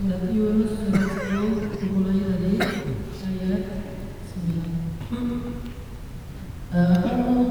Berarti Yunus sudah tahu mulai dari ayat 9. Uh,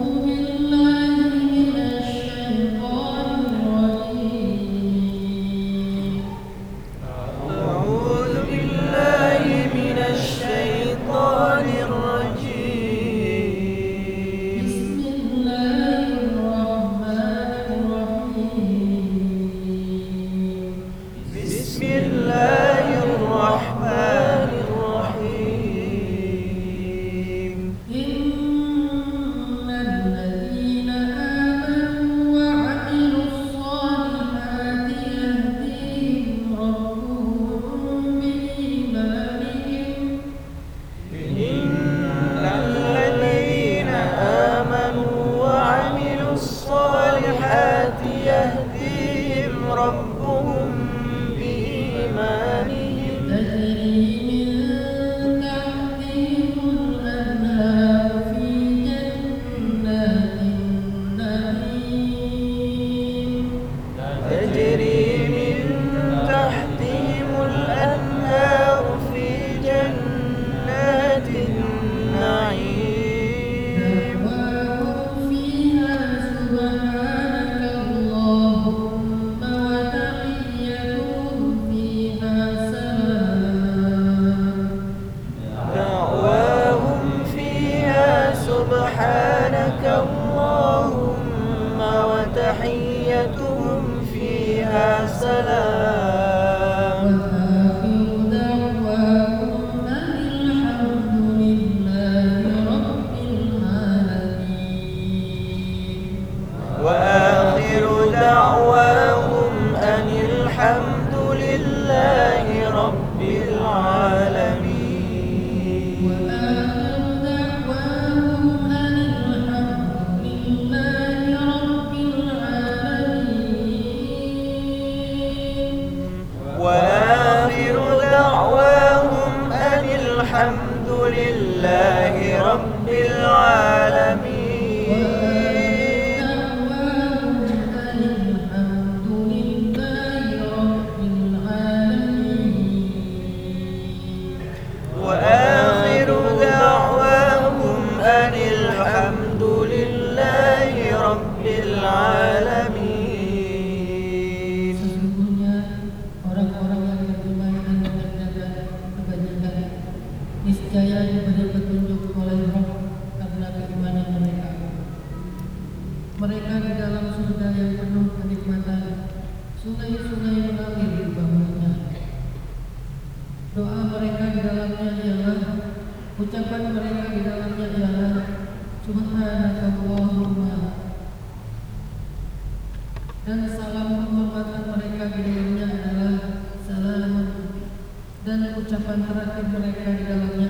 dan ucapan terakhir mereka di dalamnya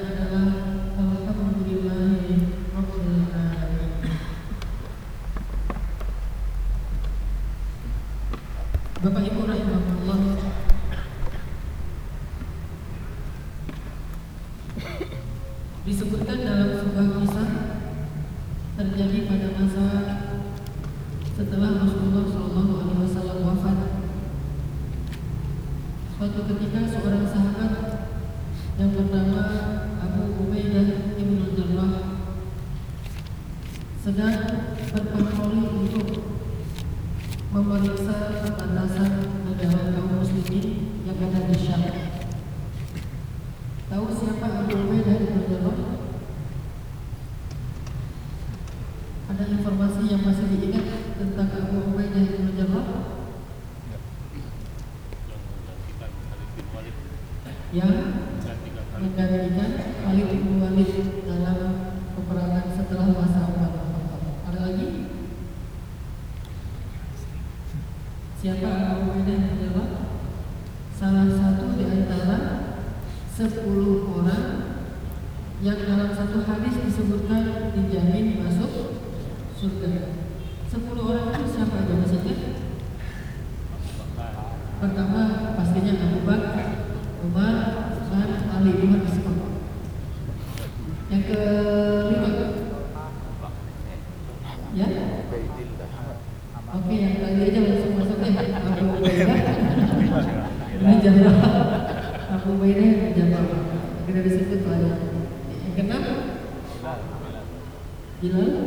tadi aja masuk-masuknya Abu Ubaidah menjawab Abu Ubaidah yang menjawab kita disebut lah kenapa? Bilal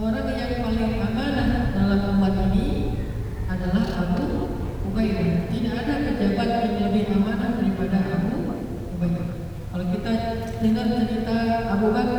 Orang yang paling amanah dalam umat ini adalah Abu Ubayyah. Tidak ada pejabat yang lebih amanah daripada Abu Ubayyah. Kalau kita dengar cerita Abu Bakar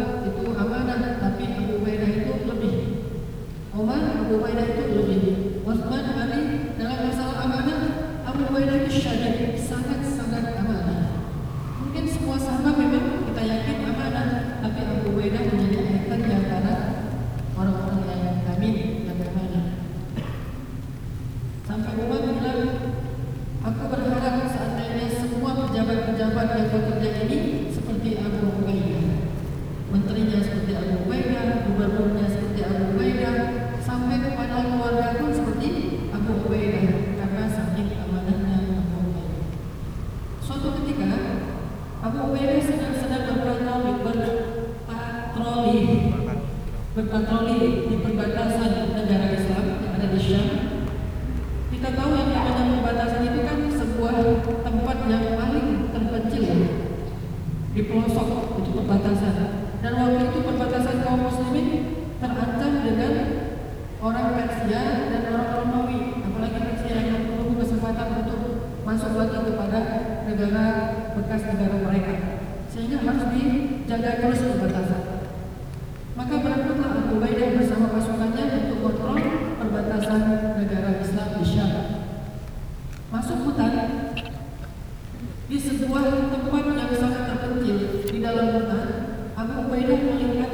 Di sebuah tempat yang sangat terpencil di dalam hutan, Abu Ubaidah melihat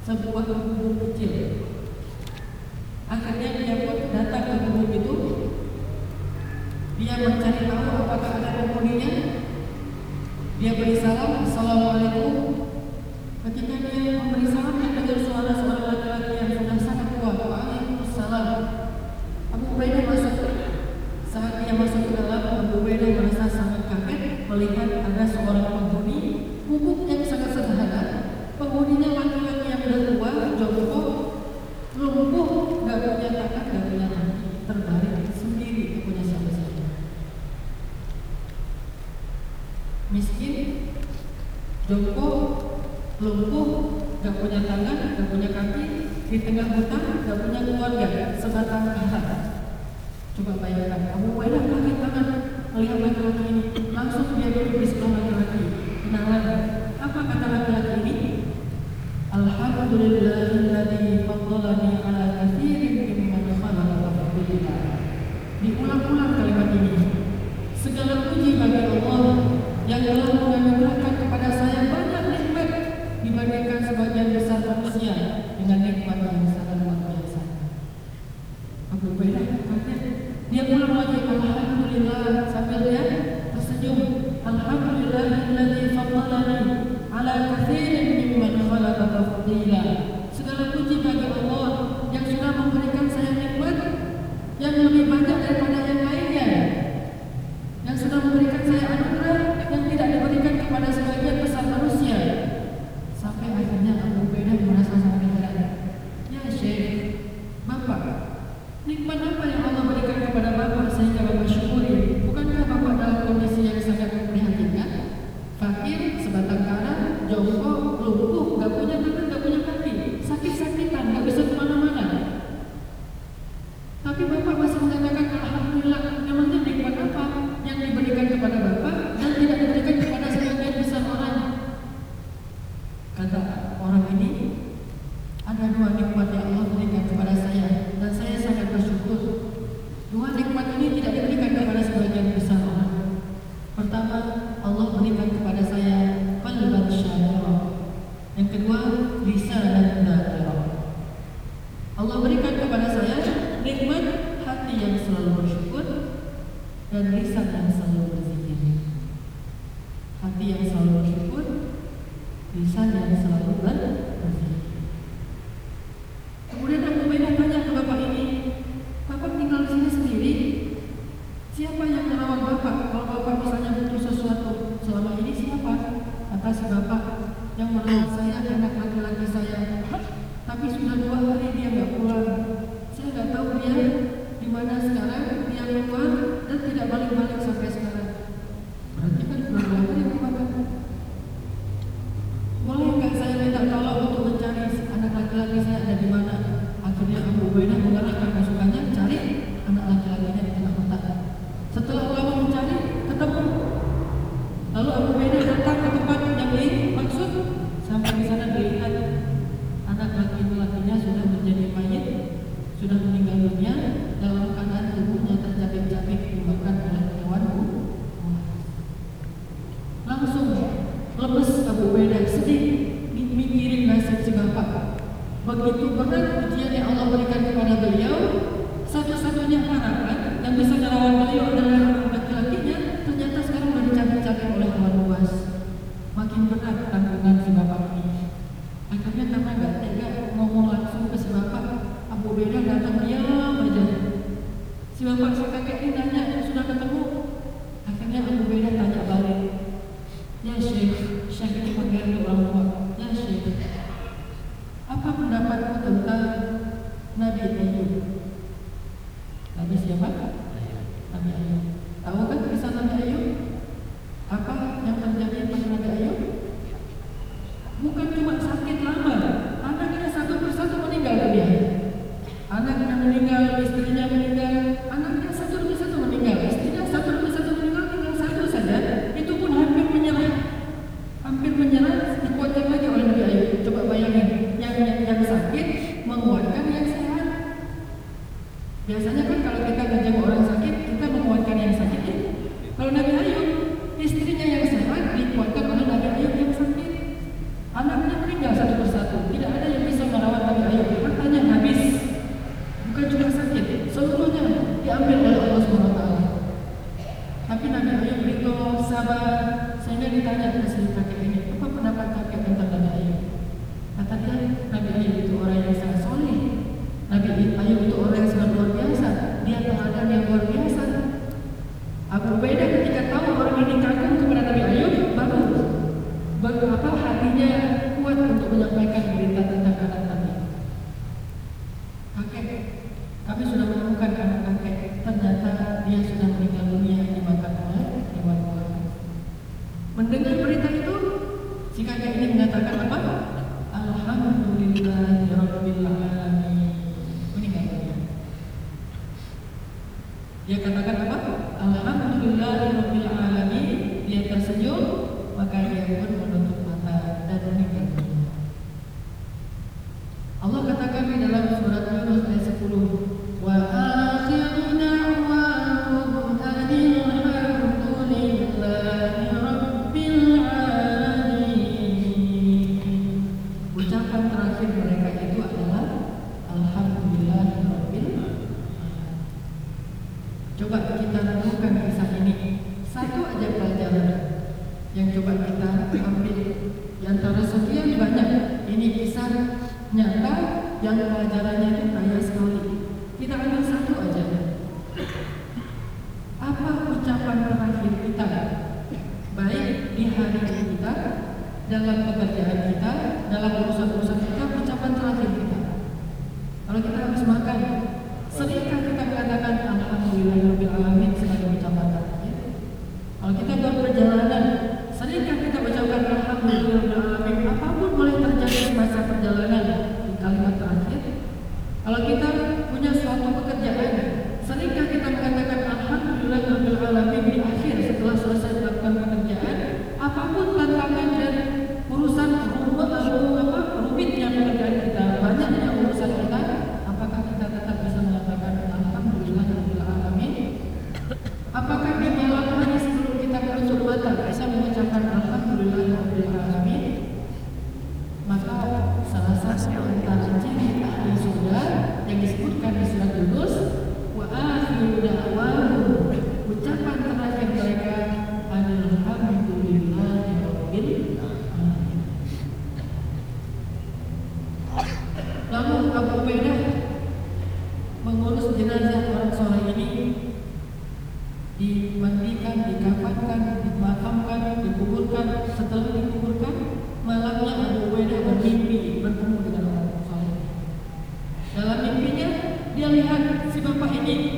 sebuah gunung kecil. Akhirnya dia datang ke gunung itu. Dia mencari tahu apakah ada penghuninya Coba kita renungkan kisah ini. Satu aja pelajaran yang coba kita ambil. Di antara sekian banyak, ini kisah nyata yang pelajarannya itu kaya sekali. Kita ambil satu aja. Apa ucapan terakhir kita? Baik di hari kita dalam pekerjaan in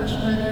Christian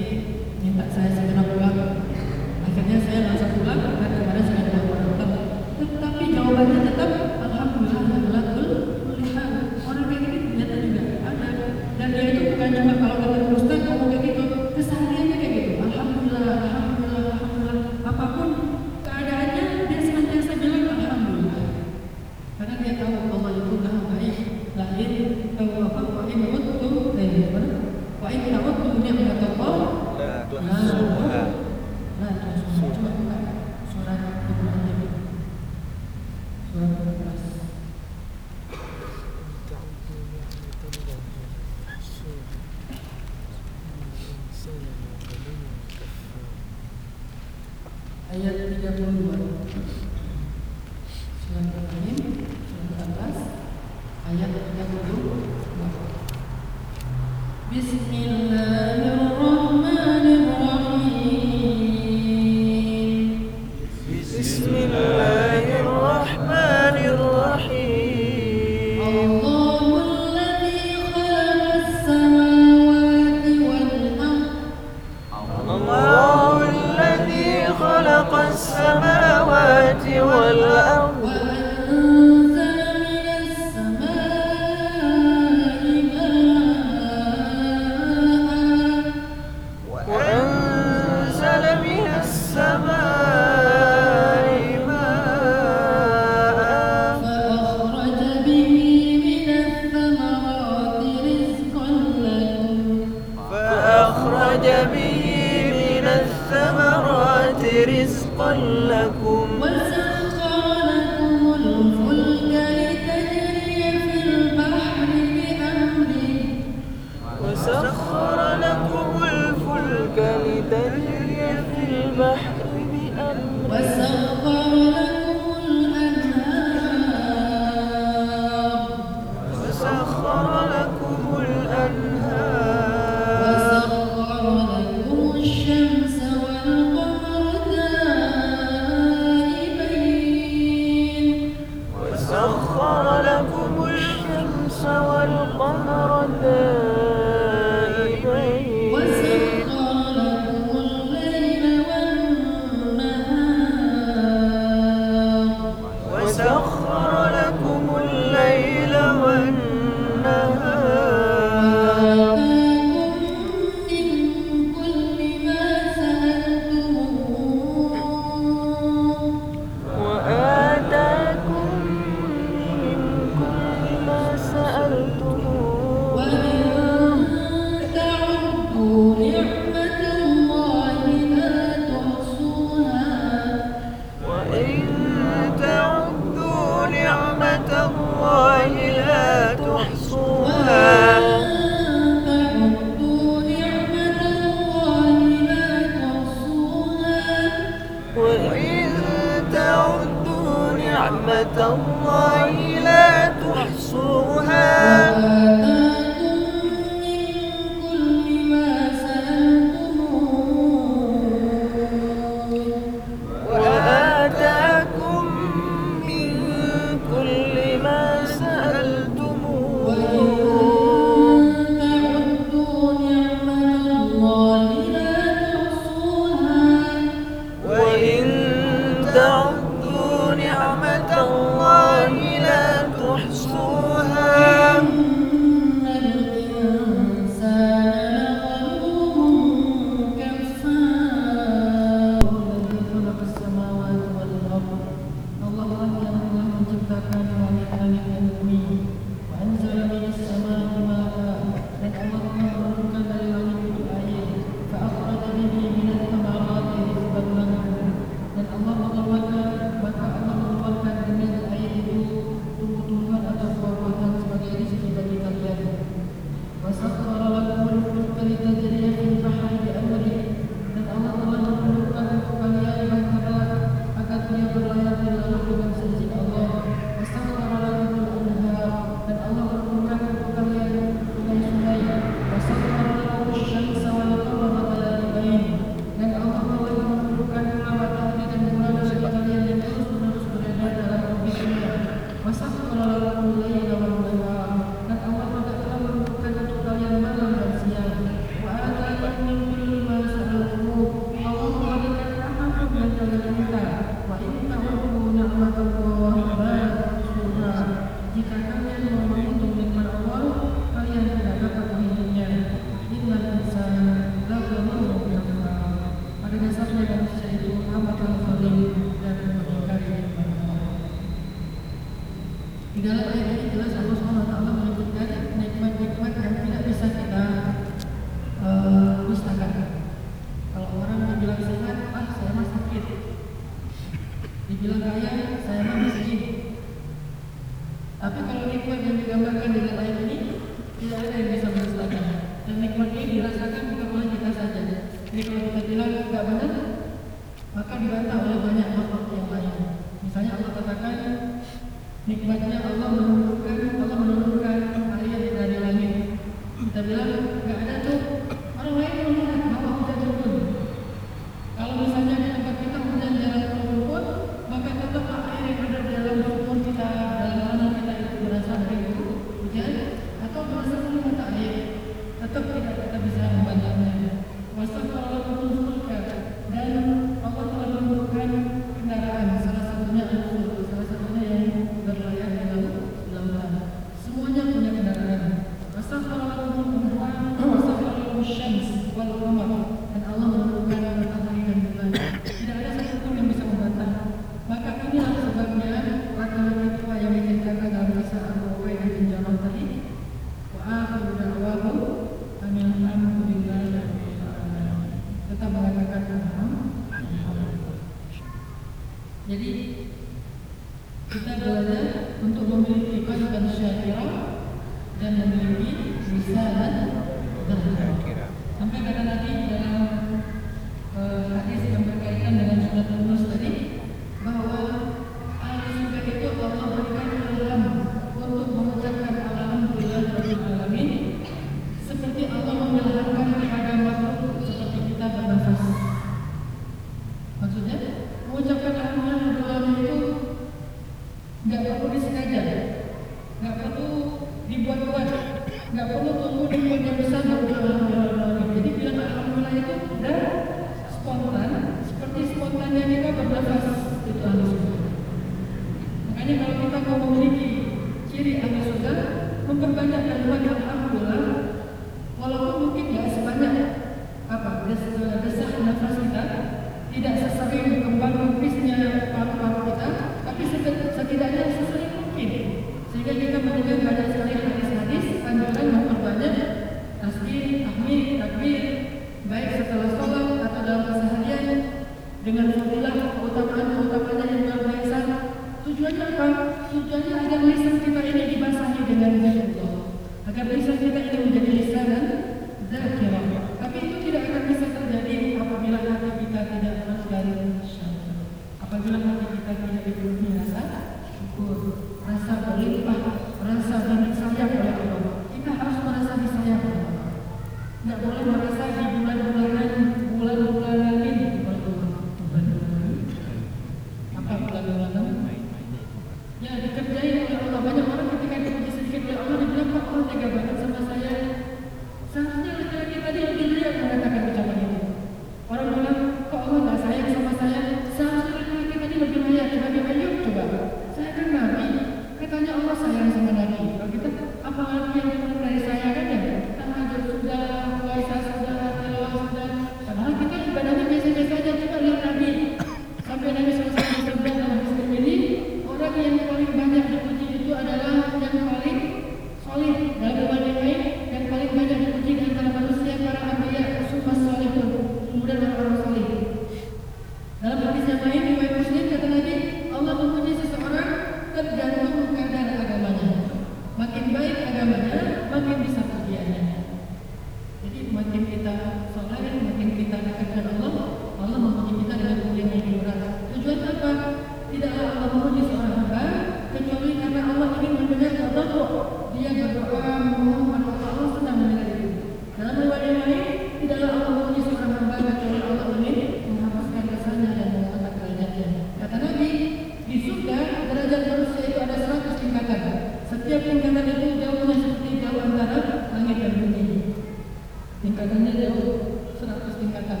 tingkatannya jauh 100 tingkatan.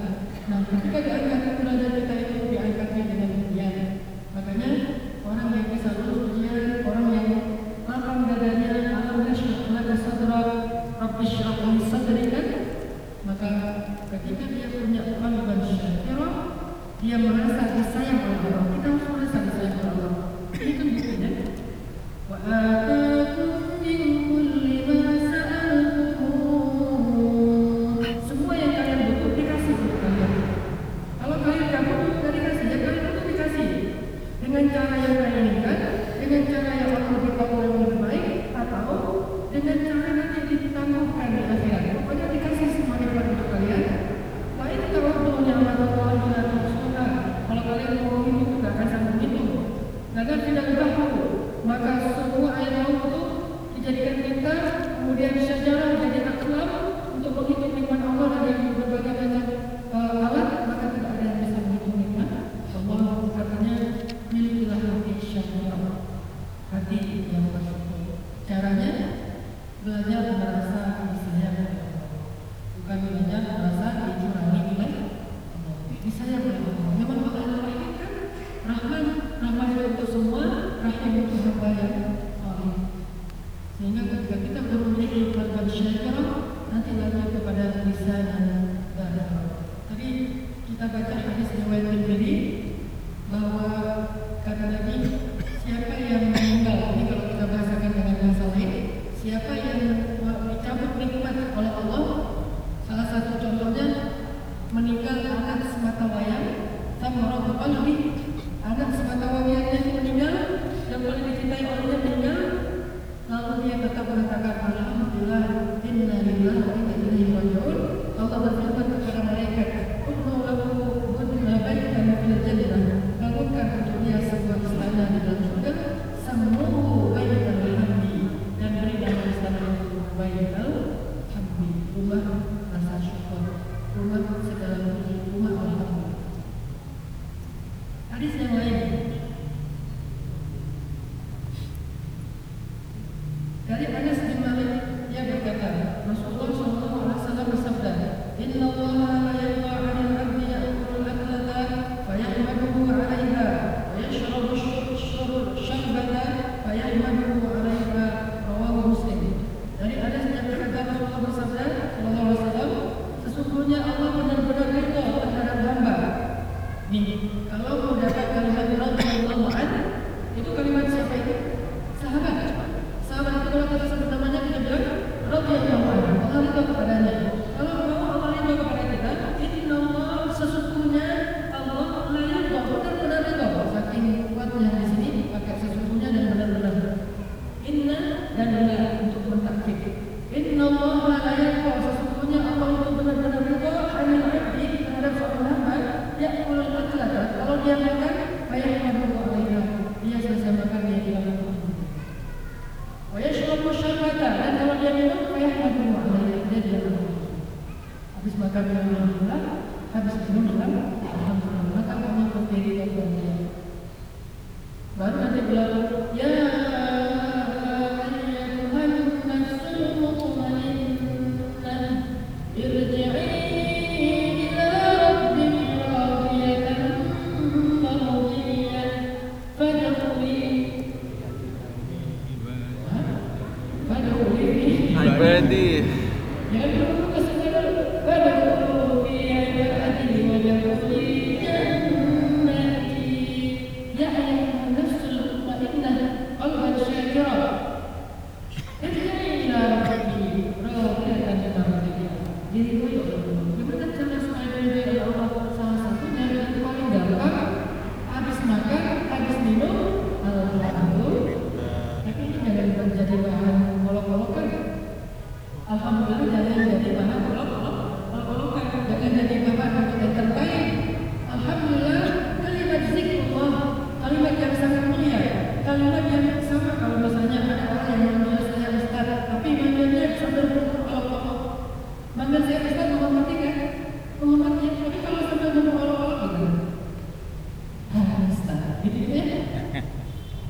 Nah, ketika di angkatan belajar kita itu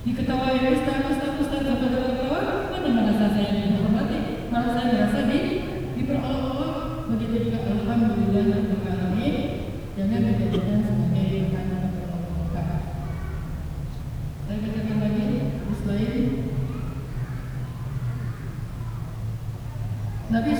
diketawain ustaz ustaz ustaz bapak ketawa, mana merasa saya dihormati malah saya merasa di diperolok begitu juga alhamdulillah rabbil alamin jangan kejadian sebagai makanan perolok saya katakan lagi selain Nabi